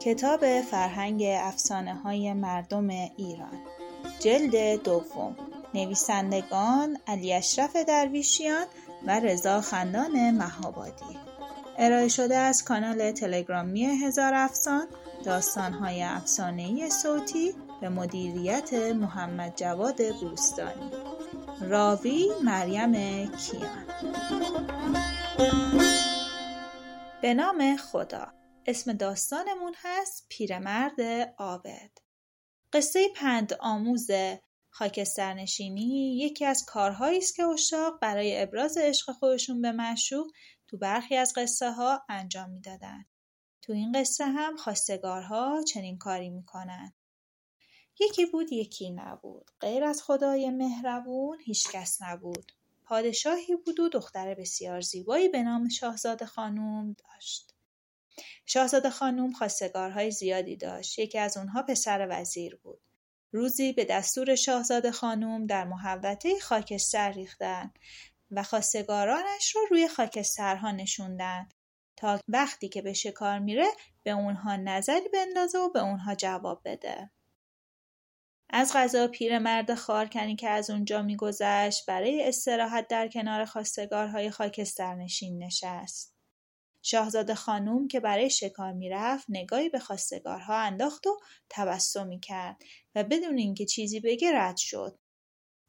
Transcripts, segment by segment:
کتاب فرهنگ افسانه های مردم ایران. جلد دوم. نویسندگان علی اشرف درویشیان و رضا خندان مهابادی. ارائه شده از کانال تلگرامی هزار افسان داستانهای افسانهای صوتی به مدیریت محمد جواد بوستانی. راوی مریم کیان به نام خدا اسم داستانمون هست پیرمرد عابد قصه پند آموز خاکسترنشینی یکی از کارهایی است که اشاق برای ابراز عشق خودشون به معشوق تو برخی از قصه ها انجام می‌دادن. تو این قصه هم خواستگارها چنین کاری می‌کنن. یکی بود یکی نبود. غیر از خدای مهربون هیچکس نبود. پادشاهی بود و دختر بسیار زیبایی به نام شاهزاده خانوم داشت. شاهزاده خانوم خواستگارهای زیادی داشت. یکی از اونها پسر وزیر بود. روزی به دستور شاهزاده خانوم در محوطه خاکستر ریختن و خواستگارانش رو روی خاکسترها نشوندن تا وقتی که به شکار میره به اونها نظری بندازه و به اونها جواب بده. از غذا پیرمرد خارکنی که از اونجا میگذشت برای استراحت در کنار خواستگارهای خاکسترنشین نشست. شاهزاده خانوم که برای شکار می‌رفت نگاهی به خواستگارها انداخت و تبسمی کرد و بدون اینکه چیزی بگه رد شد.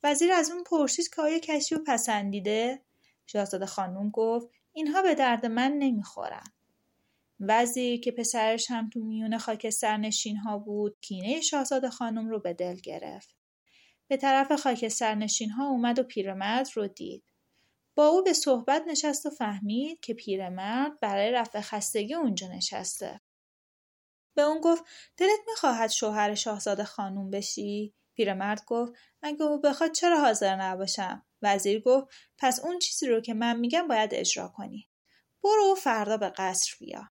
وزیر از اون پرسید که آیا کسی رو پسندیده؟ شاهزاده خانوم گفت اینها به درد من نمی‌خورن. وزیر که پسرش هم تو میون خاکسترنشین ها بود کینه شاهزاده خانم رو به دل گرفت. به طرف خاکسترنشین ها اومد و پیرمرد رو دید. با او به صحبت نشست و فهمید که پیرمرد برای رفع خستگی اونجا نشسته. به اون گفت دلت می‌خواهد شوهر شاهزاده خانوم بشی؟ پیرمرد گفت اگه او بخواد چرا حاضر نباشم؟ وزیر گفت پس اون چیزی رو که من میگم باید اجرا کنی. برو فردا به قصر بیا.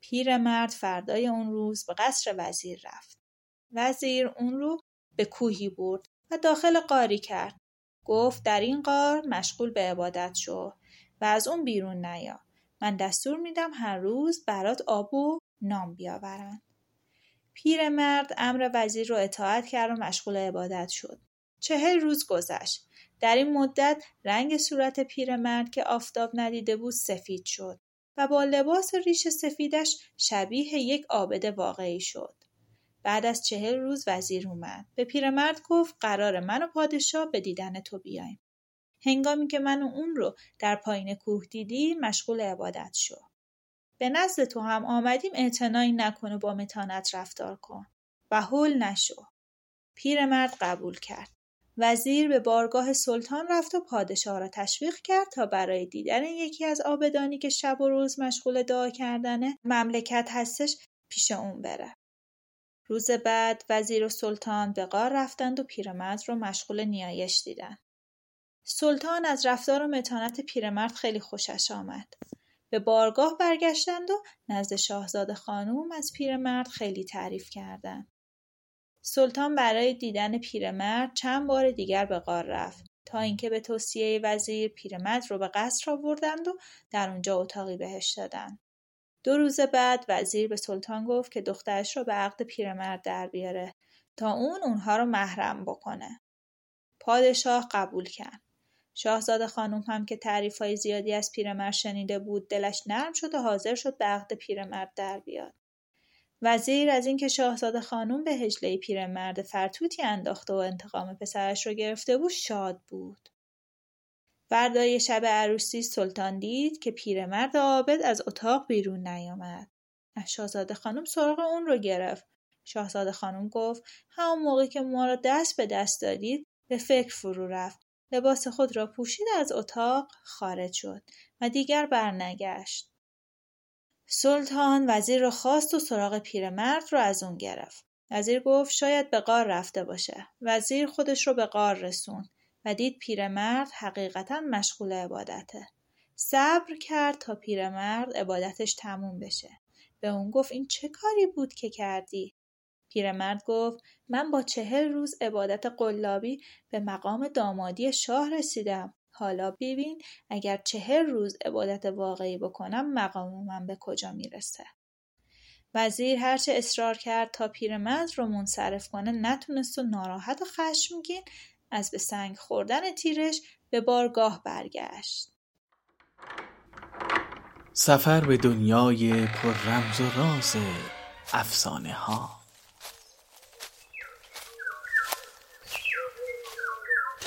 پیرمرد فردای اون روز به قصر وزیر رفت. وزیر اون رو به کوهی برد و داخل قاری کرد. گفت در این قار مشغول به عبادت شو و از اون بیرون نیا. من دستور میدم هر روز برات آب و نام بیاورند. پیرمرد امر وزیر رو اطاعت کرد و مشغول عبادت شد. چهل روز گذشت. در این مدت رنگ صورت پیرمرد که آفتاب ندیده بود سفید شد و با لباس ریش سفیدش شبیه یک آبد واقعی شد. بعد از چهل روز وزیر اومد. به پیرمرد گفت قرار من و پادشاه به دیدن تو بیایم. هنگامی که من و اون رو در پایین کوه دیدی مشغول عبادت شو. به نزد تو هم آمدیم اعتنایی نکنه با متانت رفتار کن و حل نشو. پیرمرد قبول کرد. وزیر به بارگاه سلطان رفت و پادشاه را تشویق کرد تا برای دیدن یکی از آبدانی که شب و روز مشغول دعا کردنه مملکت هستش پیش اون بره. روز بعد وزیر و سلطان به غار رفتند و پیرمرد رو مشغول نیایش دیدن. سلطان از رفتار و متانت پیرمرد خیلی خوشش آمد. به بارگاه برگشتند و نزد شاهزاده خانوم از پیرمرد خیلی تعریف کردند. سلطان برای دیدن پیرمرد چند بار دیگر به غار رفت تا اینکه به توصیه وزیر پیرمرد رو به قصر آوردند و در اونجا اتاقی بهش دادند. دو روز بعد وزیر به سلطان گفت که دخترش رو به عقد پیرمرد در بیاره تا اون اونها رو محرم بکنه. پادشاه قبول کرد. شاهزاده خانم هم که تعریف های زیادی از پیرمرد شنیده بود دلش نرم شد و حاضر شد به عقد پیرمرد در بیاد. وزیر از اینکه شاهزاده خانم به هجله پیرمرد فرتوتی انداخته و انتقام پسرش رو گرفته بود شاد بود. فردای شب عروسی سلطان دید که پیرمرد عابد از اتاق بیرون نیامد. شاهزاده خانم سراغ اون رو گرفت. شاهزاده خانم گفت همون موقع که ما را دست به دست دادید به فکر فرو رفت. لباس خود را پوشید از اتاق خارج شد و دیگر برنگشت. سلطان وزیر را خواست و سراغ پیرمرد را از اون گرفت. وزیر گفت شاید به قار رفته باشه. وزیر خودش رو به قار رسون و دید پیرمرد حقیقتا مشغول عبادته. صبر کرد تا پیرمرد عبادتش تموم بشه. به اون گفت این چه کاری بود که کردی؟ پیرمرد گفت من با چهل روز عبادت قلابی به مقام دامادی شاه رسیدم. حالا ببین اگر چهر روز عبادت واقعی بکنم مقام من به کجا می‌رسه. وزیر هرچه اصرار کرد تا پیرمرد رو منصرف کنه نتونست و ناراحت و خشمگین از به سنگ خوردن تیرش به بارگاه برگشت. سفر به دنیای پر رمز و راز افسانه ها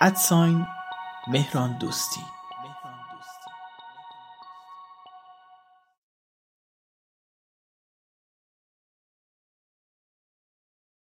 ادساین مهران دوستی.